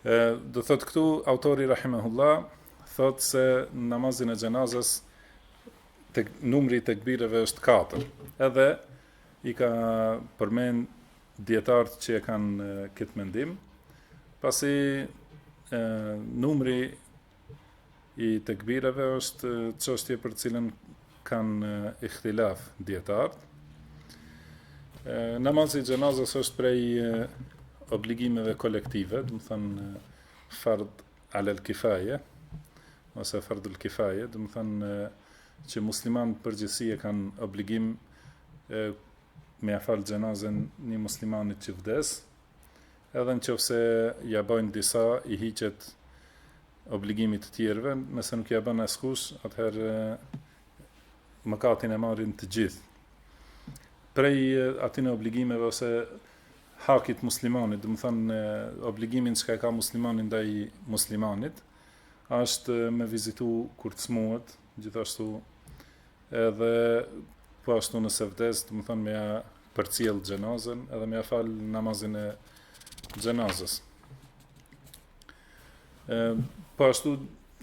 Do thot këtu autori rahimahullah thot se në namazin e xhenazës numri i tekbireve është 4. Edhe i ka përmend dietart që e kanë këtë mendim. Pasi e, numri i tekbireve është çështje për cilën kanë ihtilaf dietarët. Namazi i xhenazës është prej obligimeve kolektive, domethënë fard alal kifaje, ose fard al kifaje, domethënë që muslimanët përgjegjësi e kanë obligim e, me ia fal xhenazën një muslimanit që vdes, Edhe në qoftë se ja bëjnë disa, i hiqet obligimi të tjerëve, nëse nuk ja bënë askush, atëherë mëkatin e marrin të gjithë. Prej atyne obligimeve ose hakit të muslimanit, domethënë obligimin çka e ka muslimani ndaj muslimanit, është me e vizitu kur të smuet, Gjithashtu, edhe po ashtu nëse vdes, domethënë me ja përcjell xhenazën edhe me ja fal namazin e xhenazës. Ë po ashtu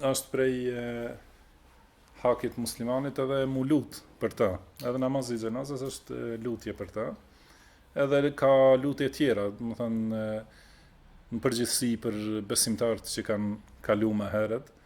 është prej e, hakit të muslimanit edhe m'u lut për ta. Edhe namazi i xhenazës është lutje për ta. Edhe ka lutje tjera, domethënë në përgjithësi për besimtarët që kanë kaluar më herët.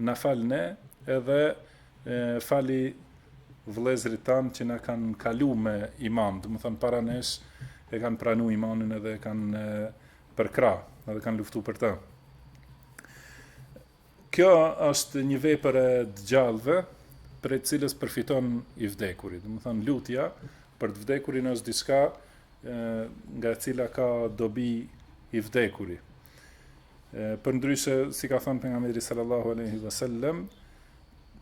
Na fal ne edhe fali vëllezërit tanë që na kanë kalu me iman, domethënë para nesh e kanë pranu imanin edhe e kanë përkrah, edhe kanë luftu për të. Kjo është një vepër e të gjallëve, prej të cilës përfiton i vdekuri. Domethënë lutja për të vdekurin është diçka nga e cila ka dobi i vdekuri. Përndryshe, si ka thënë pejgamberi sallallahu alaihi wasallam,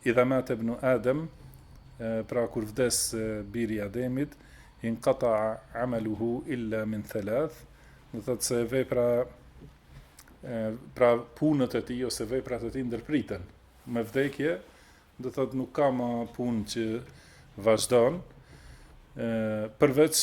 idha mata ibnu Adam, pra kur vdes biri i Ademit, inqata'a amaluhu illa min thalath, do thotë se vepra pra punët e tij ose veprat e tij ndërpriten. Me vdekje, do thotë nuk ka më punë që vazhdon, përveç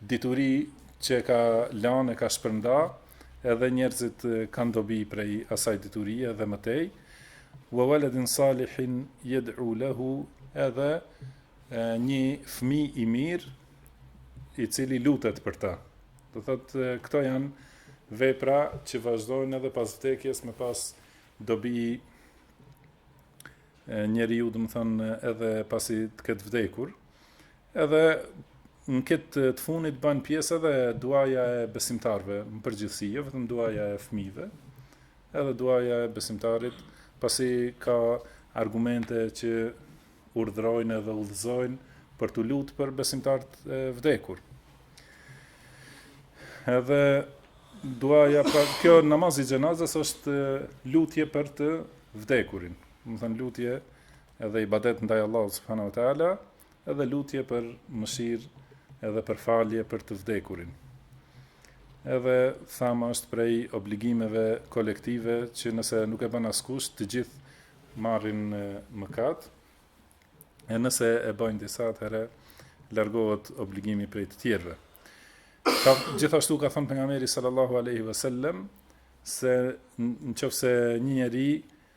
Dituri që e ka lanë e ka shpërnda, edhe njerëzit kanë dobi prej asaj diturie dhe më tej. Wa waladin salihin yad'u lahu edhe një fëmi i mirë i cili lutet për ta. Do thot këto janë vepra që vazhdojnë edhe pas vdekjes me pas dobi njeriu, domethënë edhe pasi të ketë vdekur. Edhe në këtë të fundit bën pjesë edhe duaja e besimtarëve në përgjithësi, jo vetëm duaja e fëmijëve, edhe duaja e besimtarit, pasi ka argumente që urdhërojnë edhe udhëzojnë për t'u lut për besimtarët e vdekur. Edhe duaja, pra, kjo namazi i xhenazës është lutje për të vdekurin, domethënë lutje edhe ibadet ndaj Allahut subhanahu wa taala, edhe lutje për mëshirë edhe për falje për të vdekurin. Edhe thamë është prej obligimeve kolektive që nëse nuk e bën askush, të gjithë marrin mëkat. E nëse e bëjnë disa atëherë largohet obligimi prej të tjerëve. Ka gjithashtu ka thënë pejgamberi sallallahu alaihi wasallam se nëse një njeri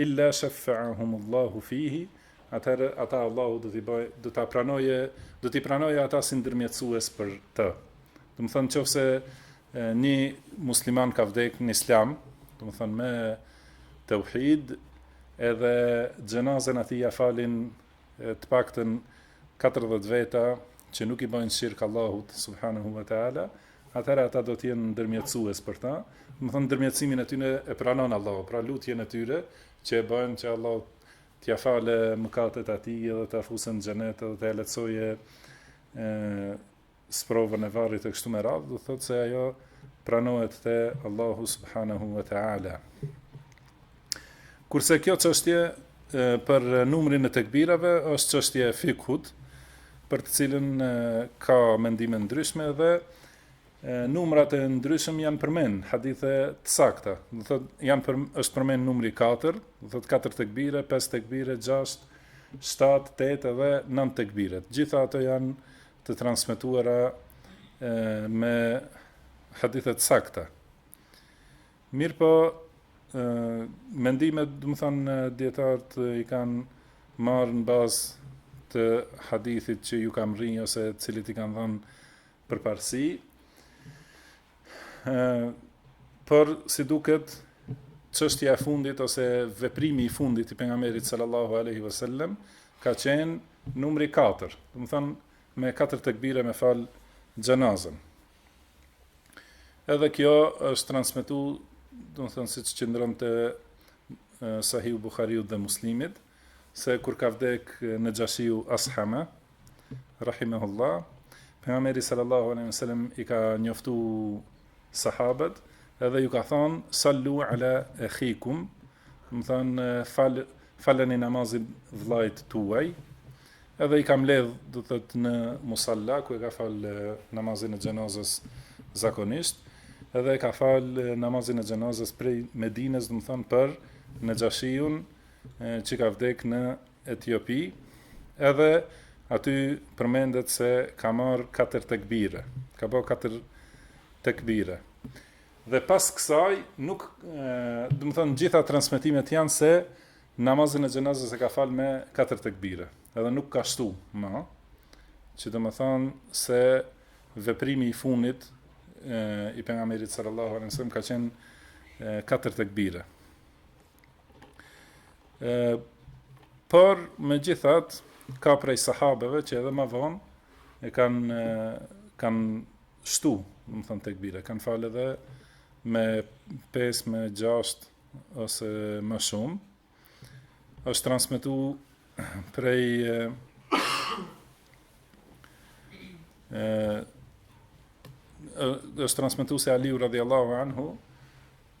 Illa sheffa'ahumullahu fihi, atëherë ata Allahu do t'i bëjë, do ta pranojë, do t'i pranojë ata si ndërmjetësues për të. Domethënë qoftë se një musliman ka vdek në Islam, domethënë me teuhid, edhe xhenazën atij ia falin të paktën 40 veta që nuk i bëjnë shirk Allahut subhanahu wa taala, atëherë ata do të jenë ndërmjetësues për ta. Domethënë ndërmjetësimin e tyre e pranon Allahu, pra lutjen e tyre që e bëjnë që Allahu t'ia falë mëkatet atij dhe ta fusë në xhenet dhe t'ia lehtësojë sprovën e varrit e kështu me radhë, do thotë se ajo pranohet te Allahu subhanahu wa taala. Kurse kjo çështje për numrin e tekbireve është çështje e fikhut, për të cilën ka mendime të ndryshme dhe numrat e ndryshëm janë përmend në hadithe të sakta. Do thotë janë për është përmend numri 4, do thotë 4 tekbire, 5 tekbire, 6, 7, 8 dhe 9 tekbire. Gjithë ato janë të transmetuara me hadithe të sakta. Mirëpo, mendimet, domethanë, dijetarët i kanë marrë në bazë të hadithit që ju ka mbërri ose të cilit i kanë dhënë përparësi. Por si duket çështja e fundit ose veprimi i fundit i pejgamberit sallallahu alaihi wasallam ka qenë numri 4, domethënë me 4 tekbire me fal xhenazën. Edhe kjo është transmetu, domethënë siç qëndron te Sahihu Buhariut dhe Muslimit, se kur ka vdek Nexhashiu As'hame, Rahimehullah, Pejgamberi sallallahu alaihi wasallam i ka njoftu sahabët edhe ju ka thonë sallu ala akhikum, domethon fal faleni namazin vllajt tuaj. Edhe i ka mbledh do të thotë në musalla ku e ka fal namazin e xhenazës zakonisht, edhe e ka fal namazin e xhenazës prej Medinës, domethon për Nexhashiun që ka vdek në Etiopi, edhe aty përmendet se ka marrë katër tekbire, ka ba katër tekbire. Dhe pas kësaj nuk, domethon gjitha transmetimet janë se namazin e xhenazës e ka fal me katër tekbire, edhe nuk ka shtu ma, që domethon se veprimi i fundit i pejgamberit sallallahu alaihi wasallam ka qenë katër tekbire. E, por, megjithatë, ka prej sahabëve që edhe ma vonë, e kanë kan shtu, domethon tekbire, kanë falë edhe me 5, me 6, ose ma shumë, është transmitu prej e, e, është transmetu se Aliu radijallahu anhu,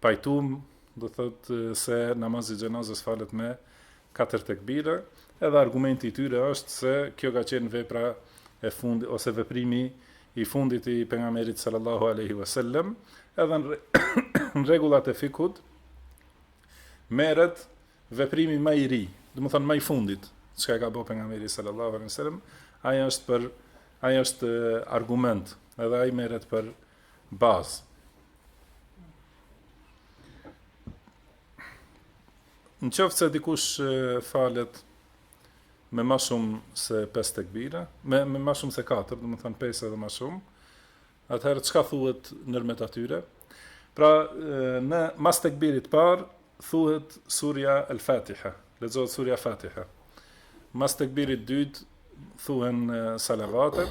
pajtum do thot se namazi i xhenazës falet me katër tekbire, edhe argumenti i tyre është se kjo ka qenë vepra e fundit ose veprimi i fundit i pejgamberit sallallahu alaihi wasallam, edhe në rregullat e fikhut merret veprimi ma i ri, domethon ma i fundit, çka ka bo pejgamberi sallallahu alaihi wasallam, ai është për ai është argument, edhe ai merret për Bazë. Në qoftë se dikush falet me ma shumë se 5 tekbira, me, me ma shumë se 4, domethan 5 edhe ma shumë, atëherë çka thuhet nërmet atyre? Pra, në mas tekbirit parë, thuhet surja El Fatiha, lexohet surja Fatiha. Mas tekbirit dytë, thuhen salavatet,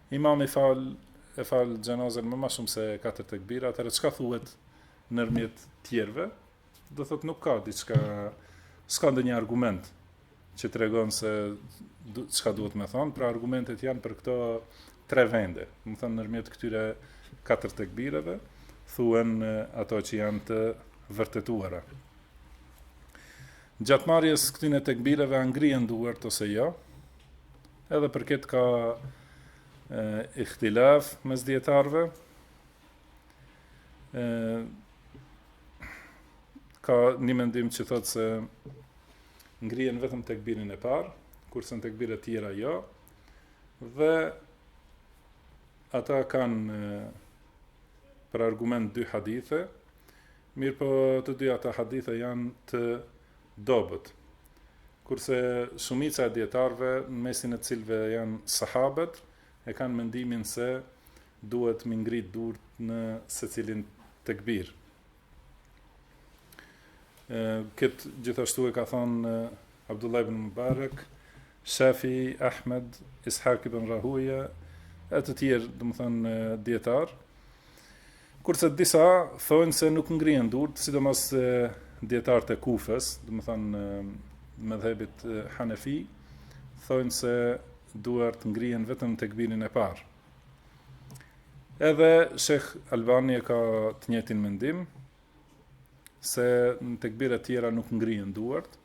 Imami fal e fal xhenazën me ma shumë se katër tekbira, atëherë çka thuhet nërmjet tjerëve? Do thotë nuk ka diçka s'ka ndonjë argument që tregon se çka duhet me thonë, pra argumentet janë për këto tre vende. Domethënë nërmjet këtyre katër tekbireve thuhen ato që janë të vërtetuara. Gjatë marrjes këtyre tekbireve a ngrihen duart ose jo? Edhe për këtë ka ihtilaf mes dijetarëve. ë ka një mendim që thotë se ngrihen vetëm tekbirin e parë, kurse në tekbiret e tjera jo. Dhe ata kanë për argument dy hadithe. Mirëpo të dy ata hadithe janë të dobët. Kurse shumica e dijetarëve, në mesin e të cilëve janë sahabët, e kanë mendimin se duhet m'i ngrit durt në secilin tekbir. Këtë gjithashtu e ka thonë Abdullah ibn Mubarak, Shafii, Ahmed, Is'hak ibn Rahuja e të tjerë, domethënë dijetarë. Kurse disa thonë se nuk ngrihen durt, sidomos dijetarët e Kufës, domethënë medhhebit Hanefi, thonë se duart ngrihen vetëm tekbirin e parë. Edhe Shejh Albani e ka të njëjtin mendim, se në tekbiret tjera nuk ngrihen duart.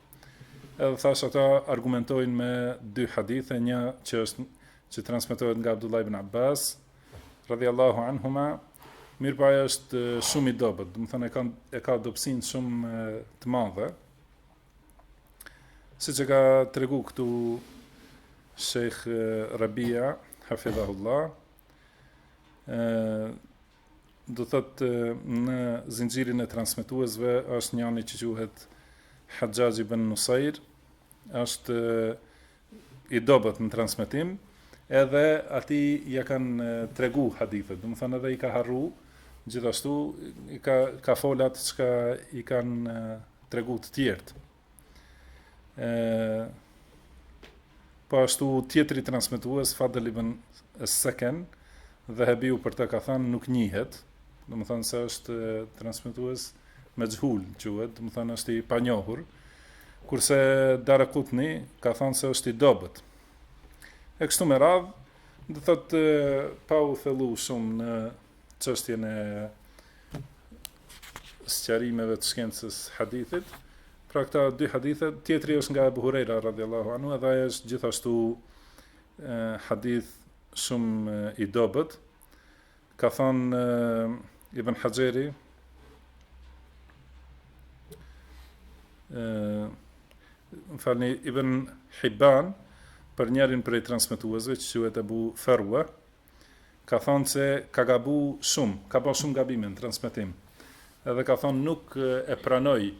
Edhe thashë ata argumentojnë me dy hadithe, një që është që transmetohet nga Abdullah ibn Abbas radijallahu anhuma, mirëpo ai është shumë i dobët, domethënë e ka e ka dobësinë shumë të madhe. Siç e ka tregu këtu Shejh Rabia hafidhahullah, ë Do thotë në zinxhirin e transmetuesve është njëri që quhet Haxhaxh ibn Nusejr, është i dobët në transmetim, edhe atij ia kanë tregu hadithet, domethënë edhe i ka harru, gjithashtu i ka, ka fol atë çka i kanë tregu të tjerët. E, po ashtu tjetri transmitues Fadl ibn Seken Dhehebiu për të ka thënë nuk njihet, domethënë se është transmetues mexhhul, quhet, domethënë është i panjohur. Kurse Darekutni ka thënë se është i dobët. E kështu me radhë, do thotë pa u thellu shumë në çështjen e sqarimeve të shkencës hadithit. Pra këta dy hadithe, tjetri është nga Ebu Hurejra radijallahu anhu, edhe ai është gjithashtu e, hadith shumë i dobët. Ka thënë Ibn Haxheri më falni Ibn Hibban për njërin prej transmetuesve që quhet Ebu Ferua ka thonë se ka gabu shumë, ka ba shumë gabime në transmetim. Edhe ka thonë nuk e pranoj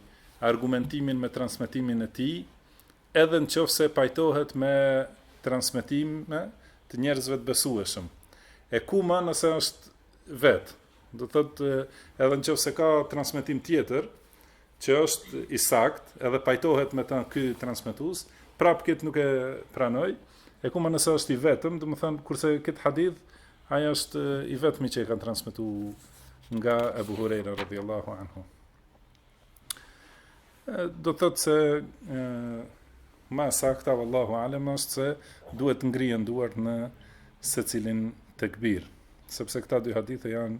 argumentimin me transmetimin e tij, edhe në qoftë se pajtohet me transmetime të njerëzve të besueshëm. E ku ma nëse është vetë, do të thotë edhe në qoftë se ka transmetim tjetër, që është i saktë, edhe pajtohet me të ky transmetues, prap këtë nuk e pranoj, e ku ma nëse është i vetëm, domethënë, kurse këtë hadith, ai është i vetëmi që e kanë transmetu nga Ebu Hureyre, radiallahu anhu. Do të thotë se e ma sakta, vallahu alem, është se duhet t'ngrihen duart në secilin tekbir, sepse këta dy hadithe janë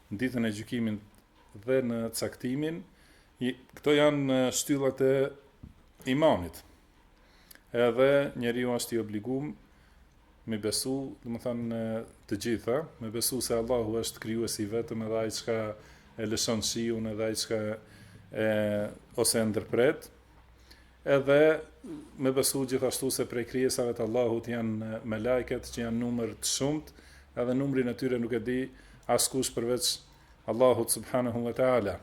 në ditën e gjykimit dhe në caktimin, këto janë shtyllat e imanit. Edhe njeriu është i obligum me besu, domethënë në të gjitha, me besu se Allahu është krijuesi i vetëm edhe ai çka e lëshon shiun edhe ai çka e, ose e ndërpret, Edhe me besu gjithashtu se prej krijesave të Allahut janë melajket që janë numër të shumtë, edhe numrin e tyre nuk e di askush përveç Allahut subhanahu wa taala.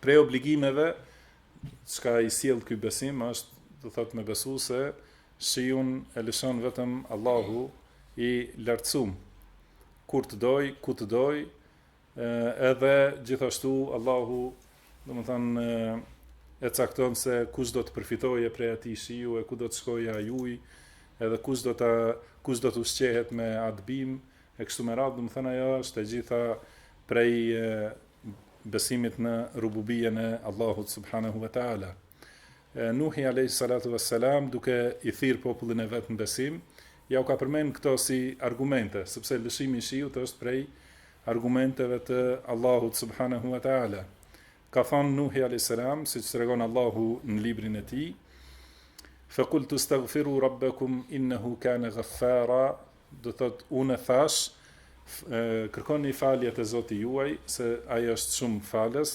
Prej obligimeve çka i sjell ky besim është, do thotë me besu se shiun e lëshon vetëm Allahu i lartësum. Kur të doj, ku të doj, Edhe gjithashtu Allahu, domethënë, e cakton se kush do të përfitojë prej atij shiu e ku do të shkojë ai ujë, edhe kush do ta kush do të ushqehet me atë bimë e kështu me radhë, domethënë ajo është e gjitha prej besimit në Rububijen e Allahut subhanehu ve teala. Nuhi alejhi salatu ves selam duke i thirrë popullin e vet në besim, jau ka përmend këto si argumente, sepse lëshimi i shiut është prej argumenteve të Allahut subhanehu ve teala. Ka thonë Nuhi alejhi selam, siç tregon Allahu në librin e tij, Fa qultu staghfiru rabbakum innahu kana ghaffara, do të thotë unë thashë, kërkoni falje te Zoti juaj se ai është shumë falës,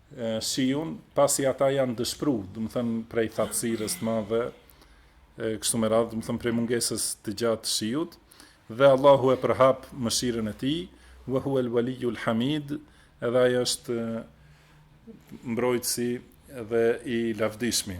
shiun, pasi ata janë dëshpru, domethënë prej thatësirës të madhe, kështu me radhë, domethënë prej mungesës të gjatë shiut, dhe Allahu e përhap mëshirën e tij, ve huvel valijul hamid, edhe ai është mbrojtësi dhe i lavdishmi.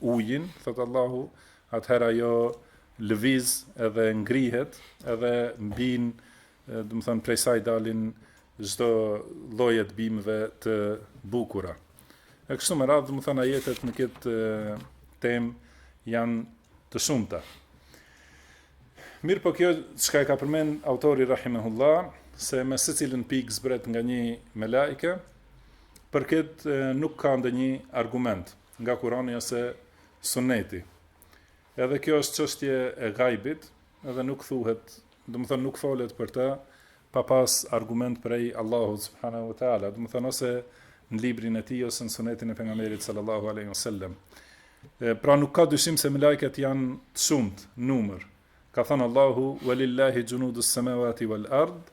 ujin, thotë Allahu, atëherë ajo lëviz edhe ngrihet, edhe mbin, domethënë, prej saj dalin çdo llojet bimëve të bukura. E kështu me radhë, domethënë, ajetet në këtë temë janë të shumta. Mirëpo kjo, çka e ka përmend autori rahimehullah, se me së cilin pik zbret nga një melajke, Për këtë nuk ka ndonjë argument nga Kurani ose Sunneti. Edhe kjo është çështje e gajbit, edhe nuk thuhet, domethënë nuk folet për të pa pas argument prej Allahut subhanahu wa taala, domethënë ose në librin e tij ose në sunetin e pejgamberit sallallahu alaihi wasallam. Pra nuk ka dyshim se melajket janë të shumtë në numër. Ka thënë Allahu walillahi junudus samawati wal ard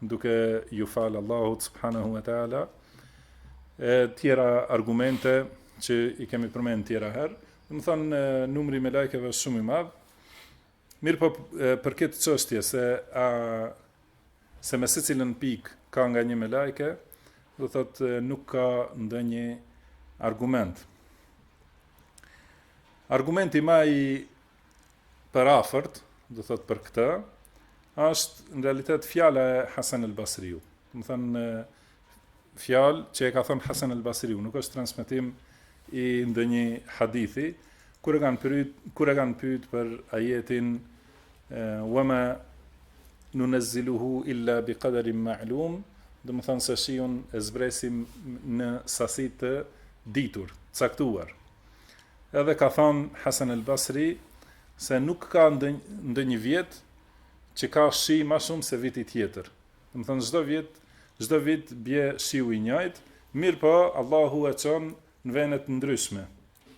duke iu falë Allahut subhanahu wa taala e tjera argumente që i kemi përmend tjera herë domethënë numri i melajkeve është shumë i madh mirëpo për këtë çështje se a se me secilën pikë ka nga një melajke do të thotë nuk ka ndonjë argument argumenti ma i përafërt, do thotë për këtë, është në realitet fjala e Hasan el Basriut. Domethënë fjalë që e ka thënë Hasan el Basriu, nuk është transmetim i ndonjë hadithi, kur e kanë pyet, kur e kanë pyet për ajetin wama nunazziluhu illa biqadarin ma'lum, domethënë se shiun e zbresim në sasi të ditur, të caktuar. Edhe ka thënë Hasan El Basri se nuk ka ndonjë vjet që ka shi ma shumë se viti tjetër. Domethënë çdo vit, çdo vit bie shiu i njajtë, mirëpo Allahu e çon në vene të ndryshme.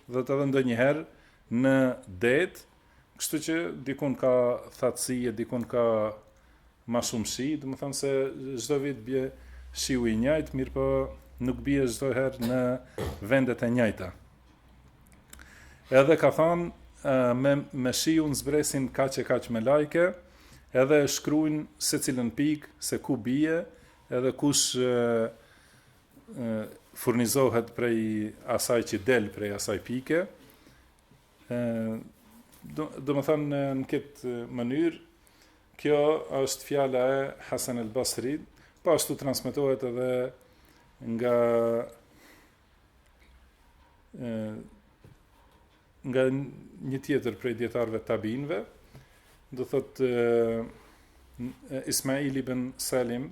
Dhe edhe ndonjëherë në det, Kështu që dikun ka thatësi e dikun ka ma shumë shi, domethënë se çdo vit bie shiu i njajtë, mirëpo nuk bie çdo herë në vendet e njajta. Edhe ka thënë, me, me shiun zbresin kaq e kaq melajke, edhe e shkrujnë secilën pikë, se ku bie, edhe kush e, e, furnizohet prej asaj që del prej asaj pike, domethënë në këtë mënyrë kjo është fjala e Hasan al-Basri po ashtu transmetohet edhe nga e, nga një tjetër prej dijetarëve tabiinëve do thotë e, Ismail ibn Salim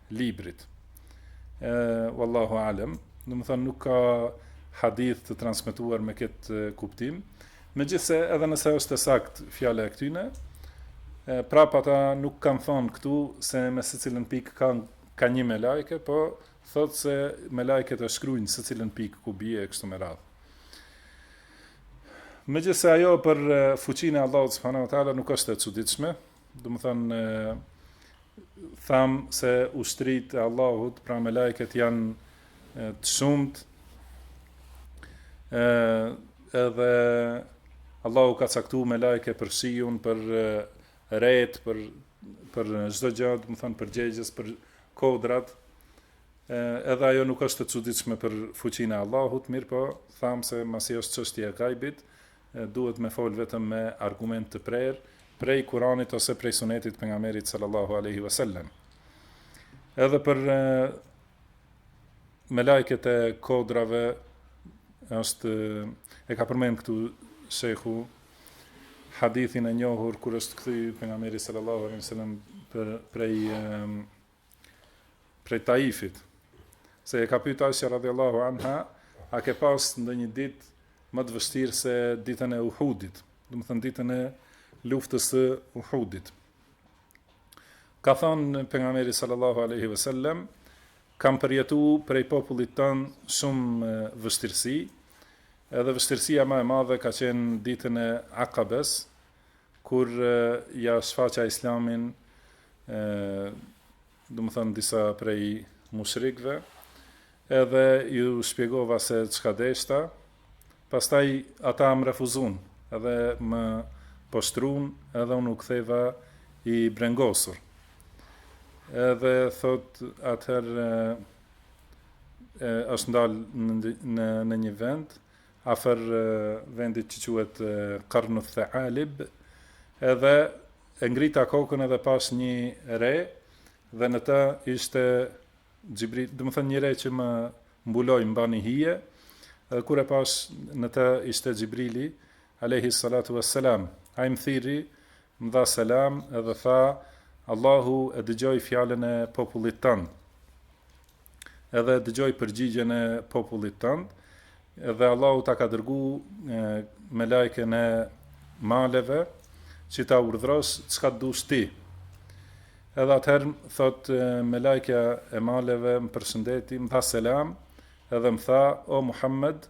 librit. Ë wallahu alem, domethonë nuk ka hadith të transmetuar me këtë kuptim. Megjithëse edhe nëse është e saktë fjala e këtyne, prapë ata nuk kanë thonë këtu se me secilën pikë ka, ka një melaike, po thotë se melaiket e shkrujnë secilën pikë ku bie e kështu me radhë. Megjithëse ajo për fuqinë e Allah subhanahu wa ta'ala nuk është e çuditshme, Domethënë, thamë se ushtritë e Allahut, pra melaiket janë të shumtë, edhe Allahu ka caktu melaike për shiun, për retë, për, për çdo gja, domethënë, përgjegjës, për kodrat, edhe ajo nuk është e çuditshme për fuqinë e Allahut, mirëpo, thamë se masi është çështje e gajbit, Duhet me fol vetëm me argument të prerë prej Kuranit ose prej Sunetit të pejgamberit sallallahu alaihi wasallam. Edhe për melaiket e kodrave është e ka përmend këtu shehu hadithin e njohur kur është kthy pejgamberi sallallahu alaihi wasallam prej prej Taifit, se e ka pyet Aisha radhiyallahu anha, a ke pas ndonjë ditë më të vështirë se ditën e Uhudit, domethënë ditën e luftës së Uhudit. Ka thënë pejgamberi sallallahu alaihi wasallam, kam përjetu prej popullit tënd shumë vështirësi, edhe vështirësia ma e madhe ka qenë ditën e Aqabes, Kur ia shfaqa Islamin, domethënë disa prej mushrikëve, edhe iu shpjegova se çka deshta, pastaj ata më refuzun, edhe më poshtrun, edhe unë u ktheva i brengosur. Edhe thotë atëherë është ndal në në një vend, afër vendit që quhet Qarnu Thaalib, edhe e ngrita kokën edhe pashë një re dhe në të ishte Xhibril, domethënë një re që më mbuloi m'bani hije, edhe kur e pashë në të ishte Xhibrili alayhi salatu wassalam. Ai më thirri Më dha selam edhe tha, Allahu e dëgjoi fjalën e popullit tënd. Edhe e dëgjoi përgjigjen e popullit tënd, dhe Allahu ta ka dërgu e, melaiken e maleve, që ta urdhrosh çka të dush ti. Edhe atëherë, thotë melaikja e maleve, më përshëndeti, më dha selam, edhe më tha, o Muhammed,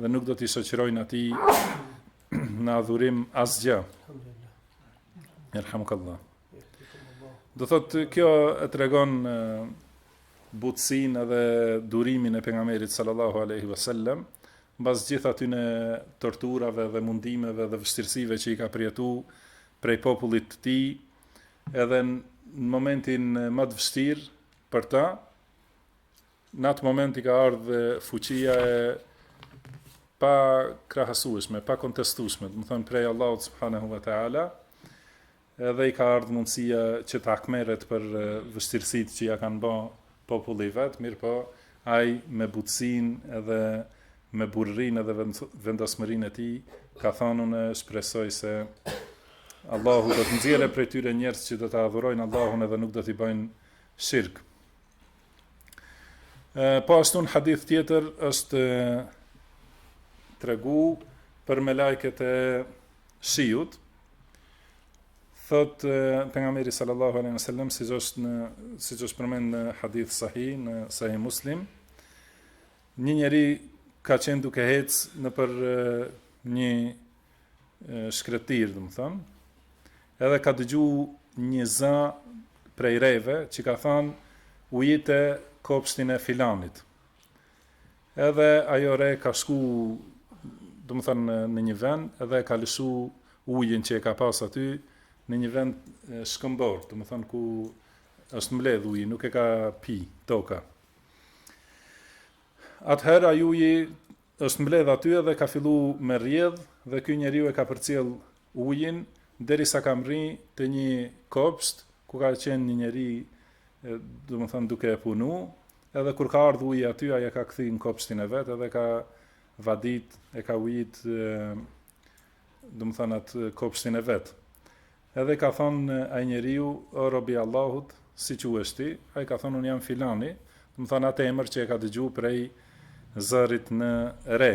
dhe nuk do t'i shoqërojnë atij në adhurim asgjë. Jerhamukallah. Domethënë, kjo e tregon butësinë edhe durimin e pejgamberit sallallahu alejhi ve sellem, mbas gjithë atyne torturave dhe mundimeve dhe vështirësive që i ka përjetu prej popullit të tij, edhe në momentin ma të vështirë për ta, Në atë moment i ka ardhë dhe fuqia e pakrahasueshme, pakontestueshme, domethënë prej Allahut subhanahu wa taala, edhe i ka ardhur mundësia që të hakmerret për vështirësitë që ia kanë ba populli i vet, mirëpo ai me butësinë edhe me durimin edhe vendosmërinë e tij ka thënë unë shpresoj se Allahu do të nxjerrë prej tyre njerëz që do ta adhurojnë Allahun edhe nuk do t'i bëjnë shirk. Po ashtu në hadith tjetër është tregu për melaiket e shiut, thot pejgamberi sallallahu alejhi ve sellem siç është në siç është përmend në hadith sahih në sahih muslim një njeri ka qenë duke hec nëpër një shkretëtirë, domethënë, edhe ka dëgju një za prej reve që ka thënë ujite kopshtin e filanit. Edhe ajo re ka shku, domethënë, në një vend, edhe ka lëshu ujin që e ka pas aty, në një vend shkëmbor, domethënë, ku është mbledh uji, nuk e ka pi, toka. Atëherë ai uji Është mbledh aty edhe ka fillu me rrjedh dhe ky njeriu e ka përcjell ujin derisa ka mrri te nji kopsht ku ka qenë një njeri domethënë duke e punu edhe kur ka ardh uji aty ai e ka kthy në kopshtin e vet edhe e ka vadit e ka ujit domethënë atë kopshtin e vet Edhe i ka thënë ai njeriu, o rob i Allahut, si quhesh ti? Ai i ka thënë, unë jam filani, domethënë atë emër që e ka dëgju prej zërit në re.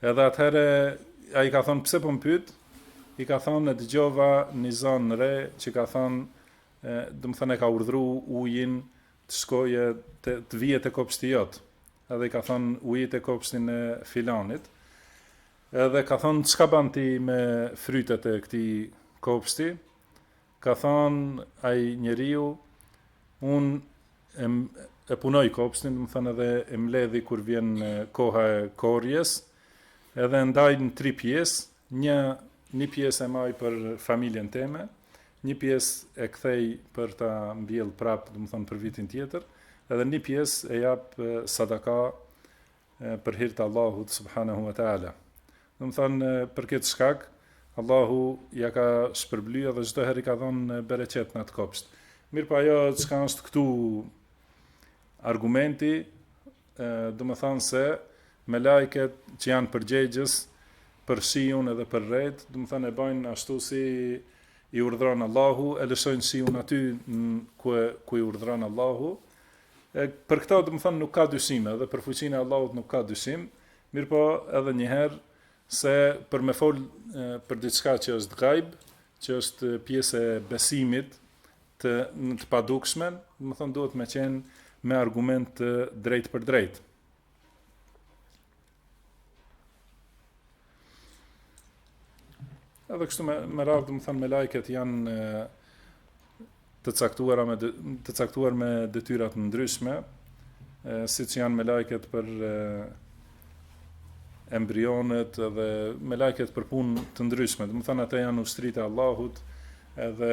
Edhe atëherë ai ka thënë, pse po më pyet? I ka thënë, e dëgjova një zë në re që ka thënë, domethënë e ka urdhëru ujin të shkojë të, të vijë te kopshti jot. Edhe i ka thënë, ujite kopshtin e filanit. Edhe i ka thanë çka ban ti me frytet e këtij kopshti, ka thanë ai njeriu unë e e punoj kopshtin, domethënë edhe e mbledhi kur vjen koha e korrjes, edhe e ndaj në tri pjesë, një një pjesë e maj për familjen teme, një pjesë e kthej për ta mbjellë prapë, domethënë për vitin tjetër, edhe një pjesë e jap sadaka për hir të Allahut subhanahu wa taala. Domethënë për këtë shkak Allahu ja ka shpërbly edhe çdo herë i ka dhënë bereqet në atë kopsht. Mirëpo po ajo çka është këtu argumenti, domethënë se melajket që janë përgjegjës për shiun edhe për retë, domethënë e bajnë ashtu si i urdhëron Allahu, e lëshojnë shiun aty ku e, ku i urdhëron Allahu. E, për këto domethënë nuk ka dyshim edhe për fuqinë e Allahut nuk ka dyshim, mirëpo edhe njëherë se për me fol për diçka që është gajb, që është pjesë e besimit të në të padukshmen, domethënë duhet me qenë me argument të drejtpërdrejtë. Edhe kështu me me radhë, domethënë melajket janë të caktuara me të caktuar me detyra të ndryshme, siç janë melajket për embrionet dhe melajket për punë të ndryshme. Domethënë ata janë ushtritë e Allahut, edhe